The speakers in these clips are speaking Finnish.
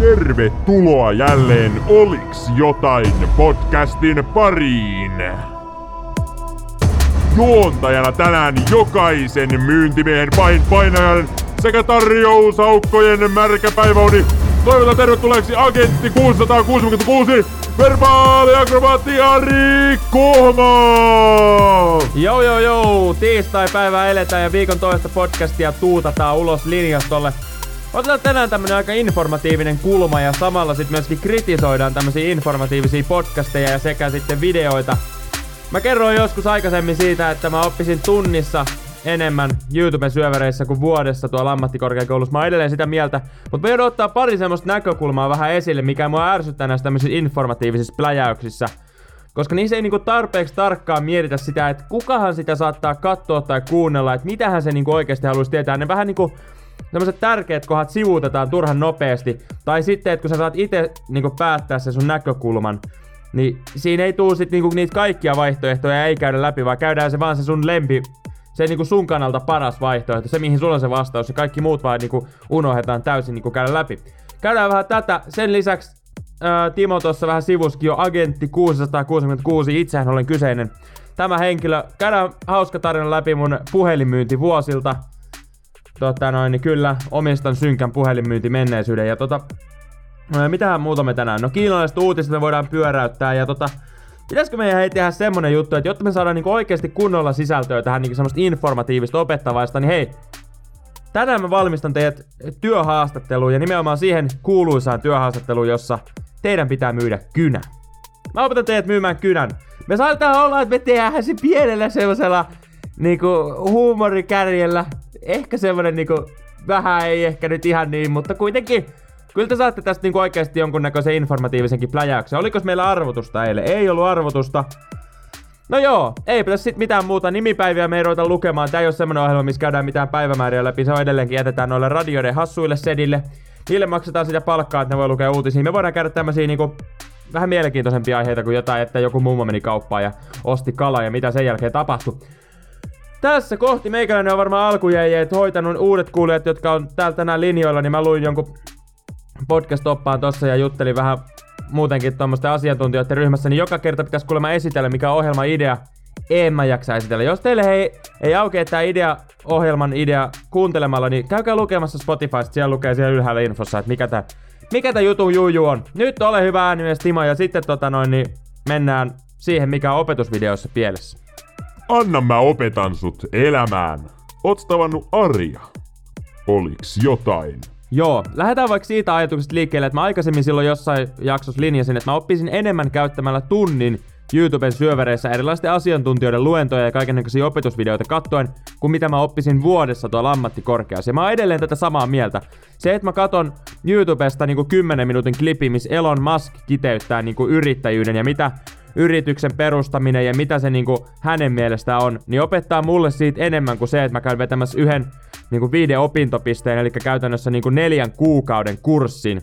Tervetuloa jälleen Oliks jotain podcastin pariin. Juontajana tänään jokaisen myyntimiehen pahin painajan sekä tarjousaukkojen märkäpäiväuni. Toivotan tervetulleeksi agentti 666 verbaali akrobaatti Ari Kohma! Joo joo joo, tiistai-päivää eletään ja viikon toista podcastia tuutataan ulos linjastolle. Otetaan tänään tämmönen aika informatiivinen kulma ja samalla sitten myöskin kritisoidaan tämmöisiä informatiivisia podcasteja ja sekä sitten videoita. Mä kerroin joskus aikaisemmin siitä, että mä oppisin tunnissa enemmän YouTuben syövereissä kuin vuodessa tuolla ammattikorkeakoulussa. Mä oon edelleen sitä mieltä, mutta mä joudun ottaa pari semmoista näkökulmaa vähän esille, mikä mua ärsyttää näissä tämmöisissä informatiivisissa pläjäyksissä. Koska niissä ei niinku tarpeeksi tarkkaan mietitä sitä, että kukahan sitä saattaa katsoa tai kuunnella, että mitähän se niinku oikeasti haluaisi tietää. Ne vähän niinku tämmöiset tärkeät kohdat sivuutetaan turhan nopeasti. Tai sitten, että kun sä saat itse niinku päättää sen sun näkökulman, niin siinä ei tuu sit niinku niitä kaikkia vaihtoehtoja ei käydä läpi, vaan käydään se vaan se sun lempi, se niinku sun kannalta paras vaihtoehto, se mihin sulla on se vastaus ja kaikki muut vaan niinku unohdetaan täysin niinku käydä läpi. Käydään vähän tätä, sen lisäksi ää, Timo tuossa vähän sivuskin jo agentti 666, itsehän olen kyseinen tämä henkilö. Käydään hauska tarina läpi mun puhelinmyynti vuosilta. Tota noin, niin kyllä, omistan synkän puhelinmyynti menneisyyden. Ja tota, mitähän muuta me tänään? No kiinalaiset uutiset me voidaan pyöräyttää ja tota, Pitäisikö meidän hei tehdä semmonen juttu, että jotta me saadaan niinku oikeasti kunnolla sisältöä tähän niinku semmoista informatiivista opettavaista, niin hei, tänään mä valmistan teidät työhaastatteluun ja nimenomaan siihen kuuluisaan työhaastatteluun, jossa teidän pitää myydä kynä. Mä opetan teidät myymään kynän. Me saattaa olla, että me tehdään se pienellä semmoisella niinku huumorikärjellä. Ehkä semmonen niinku, vähän ei ehkä nyt ihan niin, mutta kuitenkin Kyllä te saatte tästä niinku oikeasti jonkunnäköisen informatiivisenkin pläjäyksen. Olikos meillä arvotusta eilen? Ei ollut arvotusta. No joo, ei pitäisi sit mitään muuta nimipäiviä me ei ruveta lukemaan. Tää ei ole semmonen ohjelma, missä käydään mitään päivämääriä läpi. Se on edelleenkin jätetään noille radioiden hassuille sedille. Niille maksetaan sitä palkkaa, että ne voi lukea uutisia. Me voidaan käydä tämmösiä niinku vähän mielenkiintoisempia aiheita kuin jotain, että joku mummo meni kauppaan ja osti kalaa ja mitä sen jälkeen tapahtui. Tässä kohti meikäläinen on varmaan alkujäijät hoitanut uudet kuulijat, jotka on täältä tänään linjoilla, niin mä luin jonkun podcast-oppaan tossa ja juttelin vähän muutenkin tuommoisten asiantuntijoiden ryhmässä, niin joka kerta pitäisi kuulemma esitellä, mikä on ohjelman idea. En mä jaksa esitellä. Jos teille hei, ei aukea tää idea, ohjelman idea kuuntelemalla, niin käykää lukemassa Spotifysta, siellä lukee siellä ylhäällä infossa, että mikä tää, mikä tää jutun juju on. Nyt ole hyvä äänimies Timo, ja sitten tota noin, niin mennään siihen, mikä on opetusvideossa pielessä. Anna mä opetan sut elämään. Oot tavannut Arja. Oliks jotain? Joo, lähdetään vaikka siitä ajatuksesta liikkeelle, että mä aikaisemmin silloin jossain jaksossa linjasin, että mä oppisin enemmän käyttämällä tunnin YouTuben syövereissä erilaisten asiantuntijoiden luentoja ja kaikenlaisia opetusvideoita kattoen, kuin mitä mä oppisin vuodessa tuolla ammattikorkeassa. Ja mä oon edelleen tätä samaa mieltä. Se, että mä katon YouTubesta niinku 10 minuutin klipi, missä Elon Musk kiteyttää niinku yrittäjyyden ja mitä yrityksen perustaminen ja mitä se niinku hänen mielestään on, niin opettaa mulle siitä enemmän kuin se, että mä käyn vetämässä yhden niinku viiden opintopisteen, eli käytännössä niinku neljän kuukauden kurssin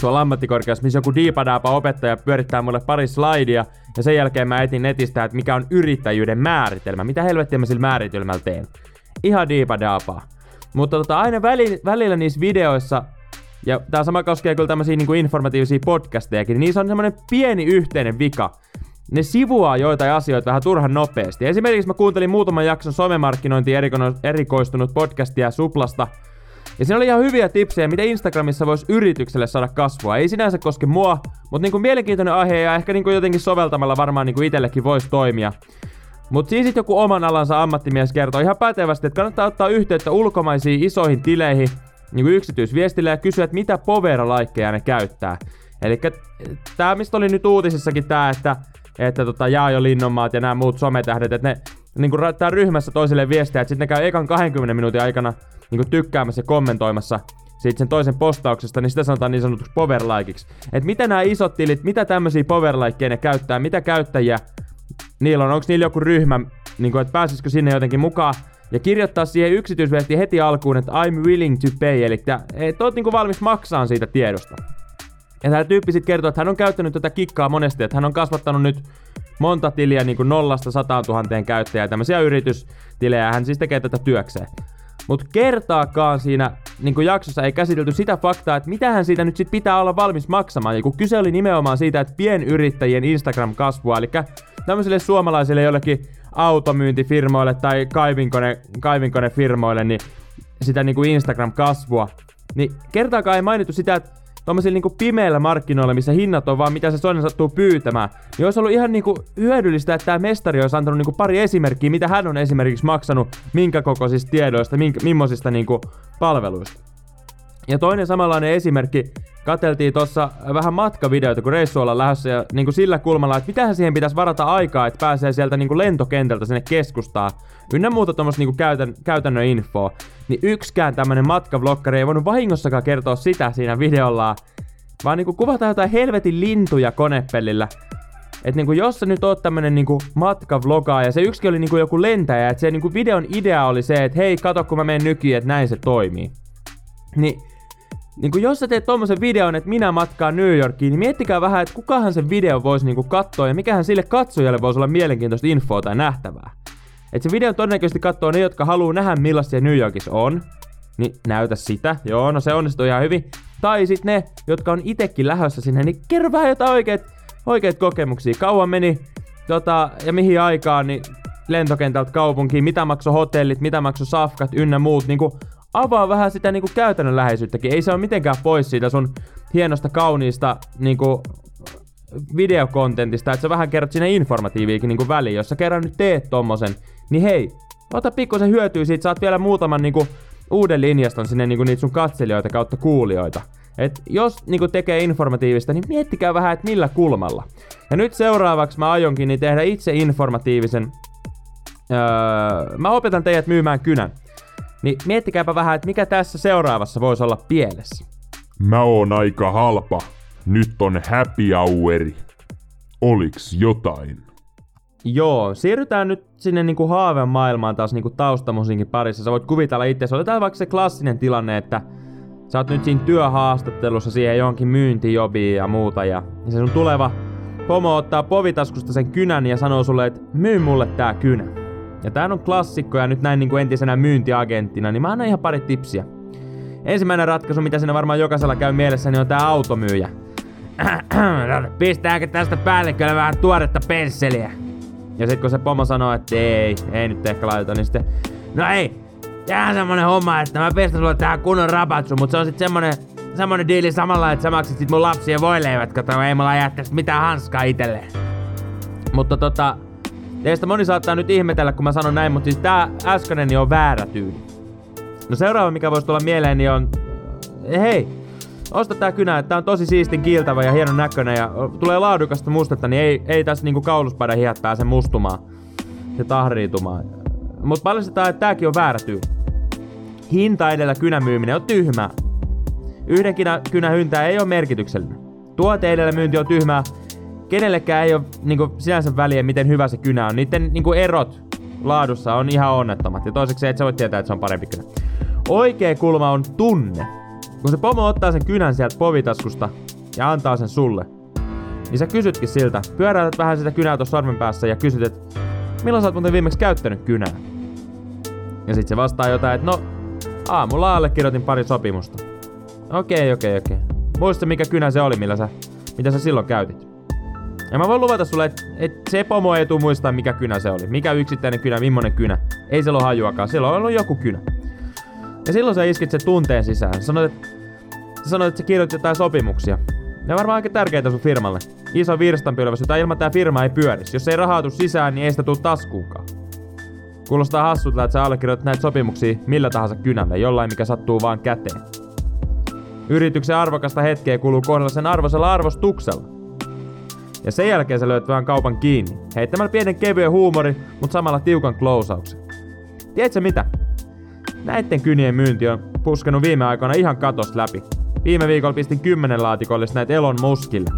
tuolla ammattikorkeassa, missä joku diipadaapa opettaja pyörittää mulle pari slaidia, ja sen jälkeen mä etin netistä, että mikä on yrittäjyyden määritelmä. Mitä helvettiä mä sillä määritelmällä teen? Ihan diipadaapaa. Mutta tota, aina väli, välillä niissä videoissa, ja tää sama koskee kyllä tämmöisiä niinku informatiivisia podcastejakin, niin niissä on semmonen pieni yhteinen vika. Ne sivuaa joitain asioita vähän turhan nopeasti. Esimerkiksi mä kuuntelin muutaman jakson somemarkkinointiin erikoistunut podcastia Suplasta, ja siinä oli ihan hyviä tipsejä, miten Instagramissa voisi yritykselle saada kasvua. Ei sinänsä koske mua, mutta niinku mielenkiintoinen aihe ja ehkä niinku jotenkin soveltamalla varmaan niinku itsellekin voisi toimia. Mutta siis sit joku oman alansa ammattimies kertoo ihan pätevästi, että kannattaa ottaa yhteyttä ulkomaisiin isoihin tileihin niinku yksityisviestille ja kysyä, että mitä povera-laikkeja ne käyttää. Eli tämä, mistä oli nyt uutisissakin tämä, että, että tota, Jaajo Linnonmaat ja nämä muut sometähdet, että ne niinku laittaa ryhmässä toisille viestejä, että sitten ne käy ekan 20 minuutin aikana niinku tykkäämässä ja kommentoimassa siitä sen toisen postauksesta, niin sitä sanotaan niin sanotuksi powerlikeiksi. Että mitä nämä isot tilit, mitä tämmöisiä powerlikeja ne käyttää, mitä käyttäjiä niillä on, onko niillä joku ryhmä, niin kuin, että pääsisikö sinne jotenkin mukaan, ja kirjoittaa siihen yksityisviesti heti alkuun, että I'm willing to pay, eli että oot niinku valmis maksaa siitä tiedosta. Ja tämä tyyppi sitten kertoo, että hän on käyttänyt tätä kikkaa monesti, että hän on kasvattanut nyt monta tiliä niin kuin nollasta sataan tuhanteen käyttäjää, tämmöisiä yritystilejä, hän siis tekee tätä työkseen. Mutta kertaakaan siinä niin kuin jaksossa ei käsitelty sitä faktaa, että mitähän siitä nyt sit pitää olla valmis maksamaan. Ja kun kyse oli nimenomaan siitä, että pienyrittäjien Instagram-kasvua, eli tämmöisille suomalaisille jollekin automyyntifirmoille tai kaivinkone, kaivinkonefirmoille, niin sitä niin kuin Instagram-kasvua, niin kertaakaan ei mainittu sitä, että tuommoisilla niinku pimeillä markkinoilla, missä hinnat on vaan mitä se toinen sattuu pyytämään, niin olisi ollut ihan niinku hyödyllistä, että tämä mestari olisi antanut niinku pari esimerkkiä, mitä hän on esimerkiksi maksanut, minkä kokoisista tiedoista, minkä, millaisista niinku palveluista. Ja toinen samanlainen esimerkki, kateltiin tuossa vähän matkavideoita, kun reissu ollaan lähdössä ja niin kuin sillä kulmalla, että mitähän siihen pitäisi varata aikaa, että pääsee sieltä niin kuin lentokentältä sinne keskustaan. Ynnä muuta tuommoista niin käytän, käytännön infoa. Niin yksikään tämmönen matkavlokkari ei voinut vahingossakaan kertoa sitä siinä videolla, vaan niin kuin kuvataan jotain helvetin lintuja konepellillä. että niinku, jos sä nyt oot tämmönen niinku matkavlogaa ja se yksi oli niinku joku lentäjä, että se niinku videon idea oli se, että hei, kato kun mä menen nykiin, että näin se toimii. Niin niin jos sä teet tommosen videon, että minä matkaan New Yorkiin, niin miettikää vähän, että kukahan sen video voisi niinku katsoa ja mikähän sille katsojalle voisi olla mielenkiintoista infoa tai nähtävää. Että se video todennäköisesti katsoo ne, jotka haluaa nähdä millaisia New Yorkissa on, niin näytä sitä. Joo, no se onnistuu ihan hyvin. Tai sitten ne, jotka on itekin lähössä sinne, niin kerro vähän jotain oikeet, oikeet kokemuksia. Kauan meni tota, ja mihin aikaan, niin lentokentältä kaupunkiin, mitä maksoi hotellit, mitä maksoi safkat ynnä muut. Niin kuin avaa vähän sitä niinku käytännön läheisyyttäkin. Ei se ole mitenkään pois siitä sun hienosta, kauniista niinku videokontentista, että sä vähän kerrot sinne informatiiviikin niinku väliin. Jos sä kerran nyt teet tommosen, niin hei, ota pikkusen hyötyä siitä, saat vielä muutaman niinku uuden linjaston sinne niinku niitä sun katselijoita kautta kuulijoita. Et jos niinku tekee informatiivista, niin miettikää vähän, että millä kulmalla. Ja nyt seuraavaksi mä aionkin niin tehdä itse informatiivisen. Öö, mä opetan teidät myymään kynän. Niin miettikääpä vähän, että mikä tässä seuraavassa voisi olla pielessä. Mä oon aika halpa. Nyt on happy houri. Oliks jotain? Joo, siirrytään nyt sinne niinku haaven maailmaan taas niinku taustamusiikin parissa. Sä voit kuvitella itse, otetaan vaikka se klassinen tilanne, että sä oot nyt siinä työhaastattelussa siihen johonkin myyntijobiin ja muuta ja, ja se sun tuleva pomo ottaa povitaskusta sen kynän ja sanoo sulle, että myy mulle tää kynä. Ja tää on klassikko ja nyt näin niin kuin entisenä myyntiagenttina, niin mä annan ihan pari tipsiä. Ensimmäinen ratkaisu, mitä siinä varmaan jokaisella käy mielessä, niin on tää automyyjä. Pistääkö tästä päällikölle vähän tuoretta pensseliä? Ja sitten kun se pomo sanoo, että ei, ei nyt ehkä laita, niin sitten, no ei, on semmonen homma, että mä pistän sulle tähän kunnon rapatsu, mutta se on sitten semmonen, semmonen diili samalla, että sä maksat sit mun lapsien voileivät, kato, ei mulla jää mitään hanskaa itselleen. Mutta tota, Teistä moni saattaa nyt ihmetellä, kun mä sanon näin, mutta siis tää äskeinen niin on väärä tyyli. No seuraava, mikä voisi tulla mieleen, niin on... Hei, osta tää kynä, että tää on tosi siistin kiiltävä ja hienon näköinen ja tulee laadukasta mustetta, niin ei, ei tässä niinku kauluspadan hihat pääse mustumaan ja tahriitumaan. Mutta paljastetaan, että tääkin on väärä tyyli. Hinta edellä kynän myyminen on tyhmää. Yhden kynän hyntä ei ole merkityksellinen. Tuote edellä myynti on tyhmää, kenellekään ei ole niinku, sinänsä väliä, miten hyvä se kynä on. Niiden niinku, erot laadussa on ihan onnettomat. Ja toiseksi et sä voi tietää, että se on parempi kynä. Oikea kulma on tunne. Kun se pomo ottaa sen kynän sieltä povitaskusta ja antaa sen sulle, niin sä kysytkin siltä, pyöräytät vähän sitä kynää tuossa sormen päässä ja kysyt, että milloin sä oot muuten viimeksi käyttänyt kynää? Ja sit se vastaa jotain, että no, aamulla allekirjoitin pari sopimusta. Okei, okei, okei. Muista mikä kynä se oli, millä sä, mitä sä silloin käytit? Ja mä voin luvata sulle, että et se pomo ei tuu muistaa mikä kynä se oli. Mikä yksittäinen kynä, millainen kynä. Ei se ole hajuakaan, siellä on ollut joku kynä. Ja silloin sä iskit se tunteen sisään. Sanoit, että, sanoit, että sä kirjoitit jotain sopimuksia. Ne on varmaan aika tärkeitä sun firmalle. Iso virstanpylväs, jota ilman tää firma ei pyörisi. Jos ei rahaa tuu sisään, niin ei sitä tuu taskuunkaan. Kuulostaa hassulta, että sä allekirjoitat näitä sopimuksia millä tahansa kynälle, jollain mikä sattuu vaan käteen. Yrityksen arvokasta hetkeä kuluu kohdalla sen arvoisella arvostuksella. Ja sen jälkeen sä löyt vähän kaupan kiinni, heittämällä pienen kevyen huumori, mutta samalla tiukan klousauksen. Tiedätkö mitä? Näitten kynien myynti on puskenut viime aikoina ihan katos läpi. Viime viikolla pistin kymmenen laatikolle näitä Elon Muskille.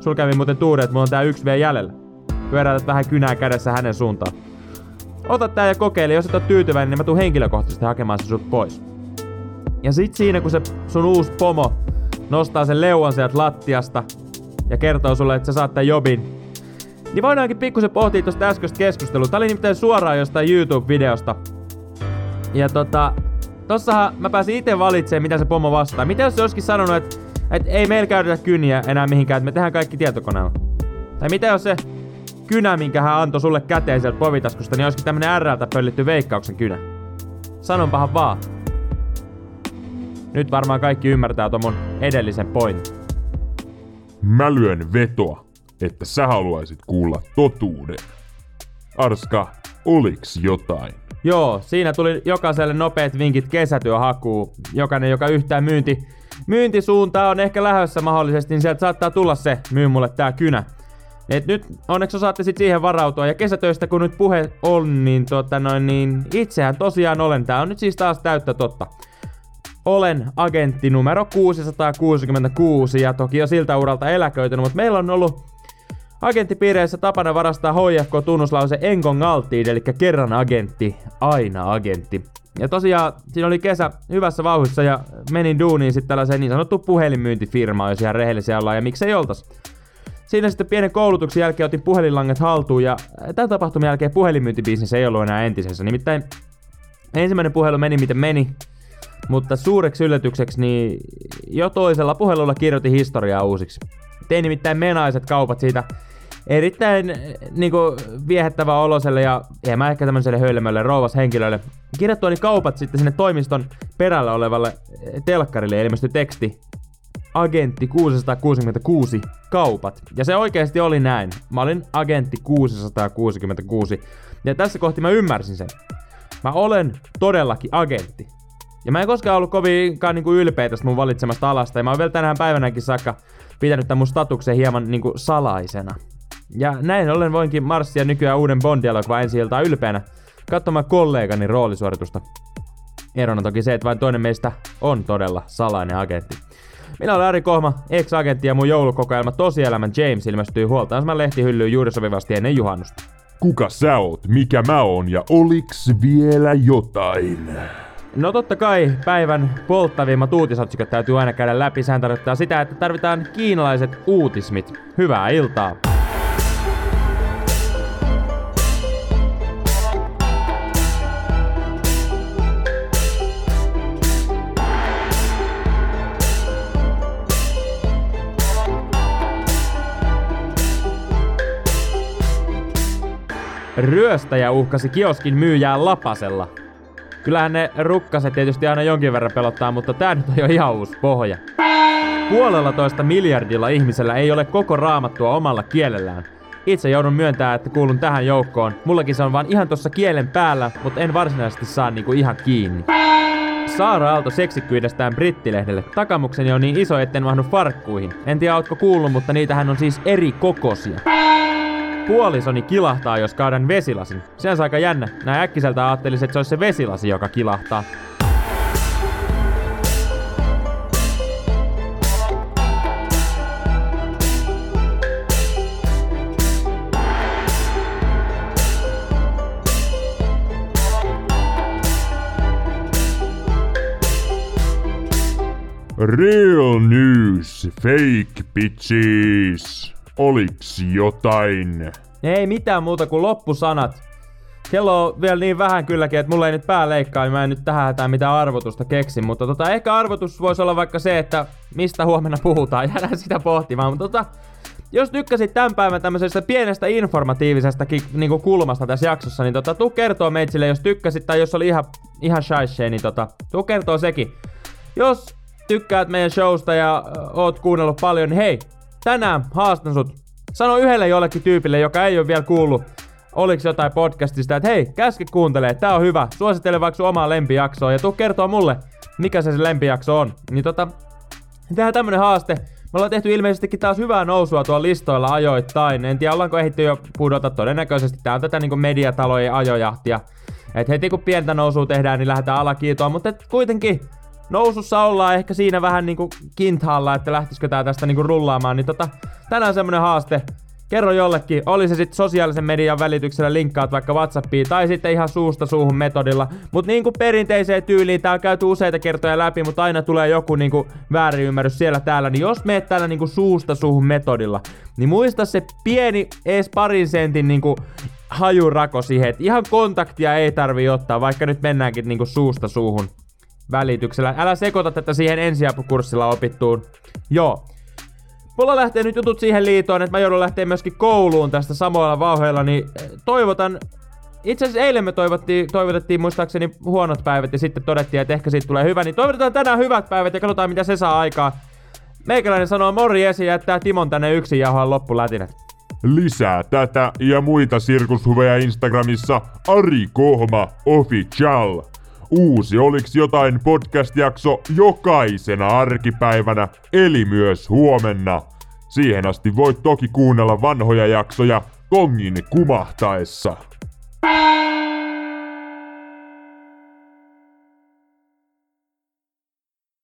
Sul kävi muuten tuuri, että mulla on tää yksi vielä jäljellä. Pyöräytät vähän kynää kädessä hänen suuntaan. Ota tää ja kokeile, jos et ole tyytyväinen, niin mä tuun henkilökohtaisesti hakemaan se sut pois. Ja sit siinä, kun se sun uusi pomo nostaa sen leuan sieltä lattiasta, ja kertoo sulle, että sä saat tämän jobin, niin voidaankin pikkusen pohtia tuosta äskeistä keskustelua. Tää oli nimittäin suoraan jostain YouTube-videosta. Ja tota, tossahan mä pääsin itse valitsemaan, mitä se pomo vastaa. Mitä jos se olisikin sanonut, että et ei meillä käytetä kyniä enää mihinkään, että me tehdään kaikki tietokoneella? Tai mitä jos se kynä, minkä hän antoi sulle käteen sieltä povitaskusta, niin olisikin tämmönen RLtä pöllitty veikkauksen kynä? Sanonpahan vaan. Nyt varmaan kaikki ymmärtää mun edellisen pointin. Mä lyön vetoa, että sä haluaisit kuulla totuuden. Arska, oliks jotain? Joo, siinä tuli jokaiselle nopeat vinkit kesätyöhakuun. Jokainen, joka yhtään myynti, myyntisuuntaa on ehkä lähössä mahdollisesti, niin sieltä saattaa tulla se, myy mulle tää kynä. Et nyt onneksi osaatte sit siihen varautua. Ja kesätöistä kun nyt puhe on, niin, tota noin, niin itsehän tosiaan olen. Tää on nyt siis taas täyttä totta. Olen agentti numero 666 ja toki jo siltä uralta eläköitynyt, mutta meillä on ollut agenttipiireissä tapana varastaa HFK-tunnuslause Enkong Altiin, eli kerran agentti, aina agentti. Ja tosiaan siinä oli kesä hyvässä vauhdissa ja menin duuniin sitten tällaiseen niin sanottu puhelinmyyntifirmaan, jos ihan rehellisiä ollaan ja miksei oltas. Siinä sitten pienen koulutuksen jälkeen otin puhelinlanget haltuun ja tämän tapahtuman jälkeen puhelinmyyntibisnes ei ollut enää entisessä. Nimittäin ensimmäinen puhelu meni miten meni, mutta suureksi yllätykseksi niin jo toisella puhelulla kirjoitin historiaa uusiksi. Tein nimittäin menaiset kaupat siitä erittäin niin kuin, viehättävä oloselle ja mä ehkä tämmöiselle hölmölle rouvas henkilölle. Kirjattuani kaupat sitten sinne toimiston perällä olevalle telkkarille ilmestyi teksti Agentti 666 kaupat. Ja se oikeasti oli näin. Mä olin agentti 666. Ja tässä kohti mä ymmärsin sen. Mä olen todellakin agentti. Ja mä en koskaan ollut kovinkaan niinku ylpeä tästä mun valitsemasta alasta. Ja mä oon vielä tänään päivänäkin saakka pitänyt tämän mun statuksen hieman niinku salaisena. Ja näin ollen voinkin marssia nykyään uuden Bond-elokuvan ensi iltaa ylpeänä katsomaan kollegani roolisuoritusta. Erona toki se, että vain toinen meistä on todella salainen agentti. Minä olen Ari Kohma, ex-agentti ja mun joulukokoelma Tosielämän James ilmestyy huoltaisman lehtihyllyyn juuri sopivasti ennen juhannusta. Kuka sä oot, mikä mä oon ja oliks vielä jotain? No totta kai päivän polttavimmat uutisotsikot täytyy aina käydä läpi. Sehän tarkoittaa sitä, että tarvitaan kiinalaiset uutismit. Hyvää iltaa! Ryöstäjä uhkasi kioskin myyjää lapasella. Kyllähän ne rukkaset tietysti aina jonkin verran pelottaa, mutta tää nyt on jo ihan uusi pohja. Puolella toista miljardilla ihmisellä ei ole koko raamattua omalla kielellään. Itse joudun myöntää, että kuulun tähän joukkoon. Mullakin se on vaan ihan tossa kielen päällä, mutta en varsinaisesti saa niinku ihan kiinni. Saara Aalto seksikkyydestään brittilehdelle. Takamukseni on niin iso, etten mahdu farkkuihin. En tiedä, ootko kuullut, mutta niitähän on siis eri kokosia. Puolisoni kilahtaa, jos kaadan vesilasin. Se on aika jännä. Näin äkkiseltä ajattelisin, että se olisi se vesilasi, joka kilahtaa. Real news, fake bitches. Oliks jotain? Ei mitään muuta kuin loppusanat. Kello on vielä niin vähän kylläkin, että mulla ei nyt pää leikkaa, niin mä en nyt tähän hätään mitään arvotusta keksi. Mutta tota, ehkä arvotus voisi olla vaikka se, että mistä huomenna puhutaan. Jäädään sitä pohtimaan. Mutta tota, jos tykkäsit tämän päivän tämmöisestä pienestä informatiivisesta niinku kulmasta tässä jaksossa, niin tota, tuu kertoo meitsille, jos tykkäsit tai jos oli ihan, ihan shaishee, niin tota, tuu kertoo sekin. Jos tykkäät meidän showsta ja oot kuunnellut paljon, niin hei, tänään haastan sut. Sano yhdelle jollekin tyypille, joka ei ole vielä kuullut oliks jotain podcastista, että hei, käske kuuntelee, tää on hyvä. Suosittele vaikka sun omaa lempijaksoa ja tuu kertoa mulle, mikä se se lempijakso on. Niin tota, tehdään tämmönen haaste. Me ollaan tehty ilmeisestikin taas hyvää nousua tuolla listoilla ajoittain. En tiedä, ollaanko ehditty jo pudota todennäköisesti. Tää on tätä niinku mediatalojen ajojahtia. Et heti kun pientä nousua tehdään, niin lähdetään alakiitoa, mutta kuitenkin nousussa ollaan ehkä siinä vähän niinku kintaalla, että lähtisikö tää tästä niinku rullaamaan, niin tota, tänään semmonen haaste. Kerro jollekin, oli se sitten sosiaalisen median välityksellä linkkaat vaikka Whatsappiin tai sitten ihan suusta suuhun metodilla. Mut niinku perinteiseen tyyliin, tää on käyty useita kertoja läpi, mutta aina tulee joku niinku väärinymmärrys siellä täällä. Niin jos meet täällä niinku suusta suuhun metodilla, niin muista se pieni ees parin sentin niinku hajurako siihen, että ihan kontaktia ei tarvi ottaa, vaikka nyt mennäänkin niinku suusta suuhun välityksellä. Älä sekoita tätä siihen ensiapukurssilla opittuun. Joo. Mulla lähtee nyt jutut siihen liitoon, että mä joudun lähteä myöskin kouluun tästä samoilla vauheilla, niin eh, toivotan itse asiassa eilen me toivottiin, toivotettiin muistaakseni huonot päivät ja sitten todettiin, että ehkä siitä tulee hyvä, niin toivotetaan tänään hyvät päivät ja katsotaan mitä se saa aikaa. Meikäläinen sanoo morjes ja jättää Timon tänne yksin jauhaa loppulätinät. Lisää tätä ja muita sirkushuveja Instagramissa Ari Kohma Official. Uusi Oliks jotain podcast-jakso jokaisena arkipäivänä, eli myös huomenna. Siihen asti voit toki kuunnella vanhoja jaksoja kongin kumahtaessa.